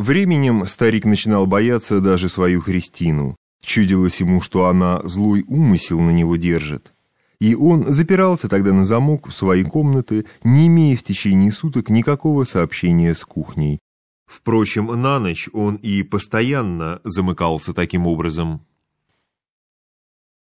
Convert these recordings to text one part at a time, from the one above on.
Временем старик начинал бояться даже свою Христину. Чудилось ему, что она злой умысел на него держит. И он запирался тогда на замок в свои комнаты, не имея в течение суток никакого сообщения с кухней. Впрочем, на ночь он и постоянно замыкался таким образом.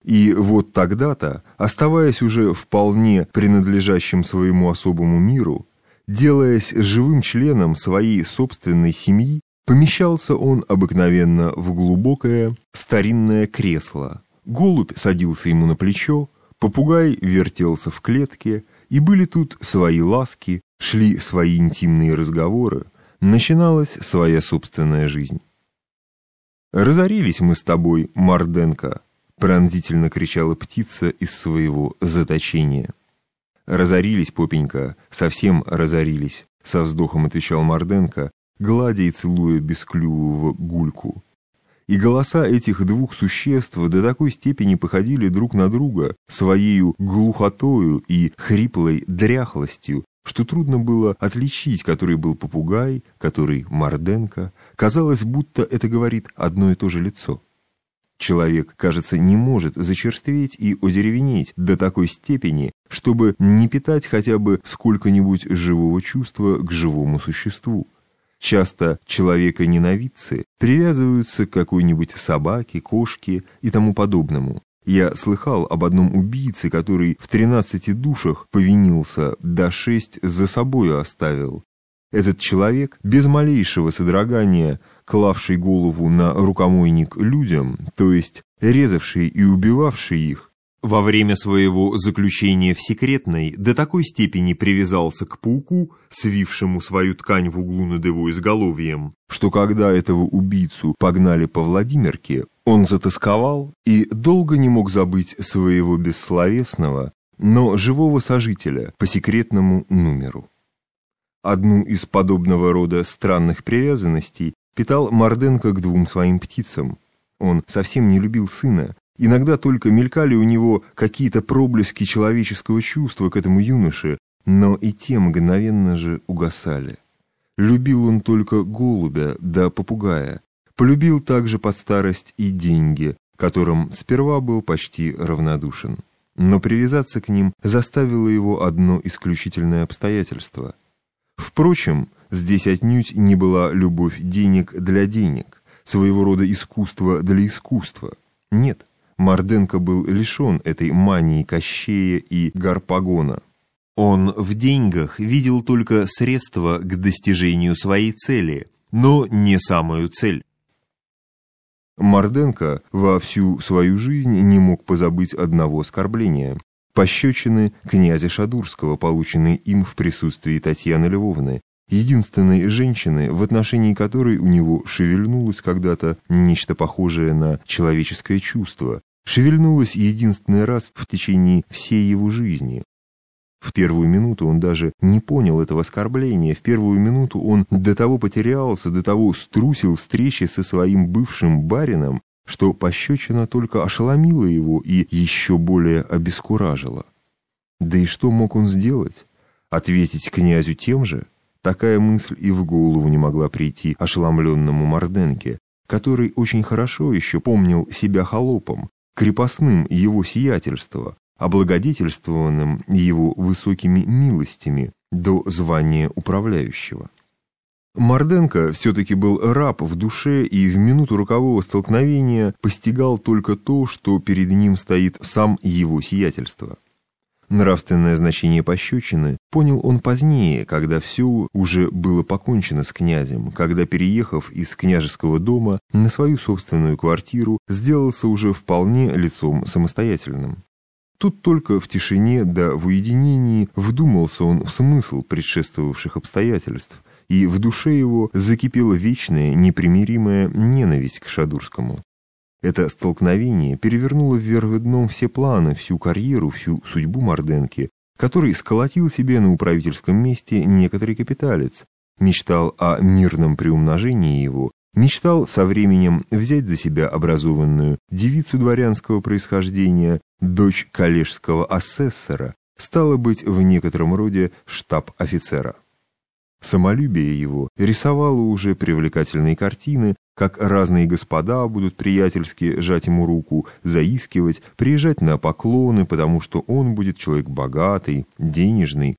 И вот тогда-то, оставаясь уже вполне принадлежащим своему особому миру, делаясь живым членом своей собственной семьи, помещался он обыкновенно в глубокое старинное кресло. Голубь садился ему на плечо, попугай вертелся в клетке, и были тут свои ласки, шли свои интимные разговоры, начиналась своя собственная жизнь. «Разорились мы с тобой, Марденко», — пронзительно кричала птица из своего заточения. «Разорились, попенька, совсем разорились», — со вздохом отвечал Марденко, гладя и целуя бесклювого гульку. И голоса этих двух существ до такой степени походили друг на друга своею глухотою и хриплой дряхлостью, что трудно было отличить, который был попугай, который Марденко. Казалось, будто это говорит одно и то же лицо. Человек, кажется, не может зачерстветь и озеревенеть до такой степени, чтобы не питать хотя бы сколько-нибудь живого чувства к живому существу. Часто человека-ненавидцы привязываются к какой-нибудь собаке, кошке и тому подобному. Я слыхал об одном убийце, который в тринадцати душах повинился, да шесть за собою оставил. Этот человек, без малейшего содрогания, клавший голову на рукомойник людям, то есть резавший и убивавший их, во время своего заключения в секретной до такой степени привязался к пауку, свившему свою ткань в углу над его изголовьем, что когда этого убийцу погнали по Владимирке, он затасковал и долго не мог забыть своего бессловесного, но живого сожителя по секретному номеру. Одну из подобного рода странных привязанностей питал Марденко к двум своим птицам. Он совсем не любил сына, Иногда только мелькали у него какие-то проблески человеческого чувства к этому юноше, но и те мгновенно же угасали. Любил он только голубя да попугая, полюбил также под старость и деньги, которым сперва был почти равнодушен. Но привязаться к ним заставило его одно исключительное обстоятельство. Впрочем, здесь отнюдь не была любовь денег для денег, своего рода искусство для искусства. Нет, Марденко был лишен этой мании Кощея и Гарпагона. Он в деньгах видел только средства к достижению своей цели, но не самую цель. Марденко во всю свою жизнь не мог позабыть одного оскорбления – пощечины князя Шадурского, полученной им в присутствии Татьяны Львовны, единственной женщины, в отношении которой у него шевельнулось когда-то нечто похожее на человеческое чувство, шевельнулось единственный раз в течение всей его жизни. В первую минуту он даже не понял этого оскорбления, в первую минуту он до того потерялся, до того струсил встречи со своим бывшим барином, что пощечина только ошеломила его и еще более обескуражила. Да и что мог он сделать? Ответить князю тем же? Такая мысль и в голову не могла прийти ошеломленному Морденке, который очень хорошо еще помнил себя холопом, крепостным его сиятельства, облагодетельствованным его высокими милостями до звания управляющего. Марденко все-таки был раб в душе и в минуту рокового столкновения постигал только то, что перед ним стоит сам его сиятельство. Нравственное значение пощечины понял он позднее, когда все уже было покончено с князем, когда, переехав из княжеского дома на свою собственную квартиру, сделался уже вполне лицом самостоятельным. Тут только в тишине да в уединении вдумался он в смысл предшествовавших обстоятельств, и в душе его закипела вечная, непримиримая ненависть к Шадурскому. Это столкновение перевернуло вверх дном все планы, всю карьеру, всю судьбу Марденки, который сколотил себе на управительском месте некоторый капиталец, мечтал о мирном приумножении его, мечтал со временем взять за себя образованную девицу дворянского происхождения, дочь коллежского асессора, стало быть в некотором роде штаб-офицера. Самолюбие его рисовало уже привлекательные картины, как разные господа будут приятельски жать ему руку, заискивать, приезжать на поклоны, потому что он будет человек богатый, денежный,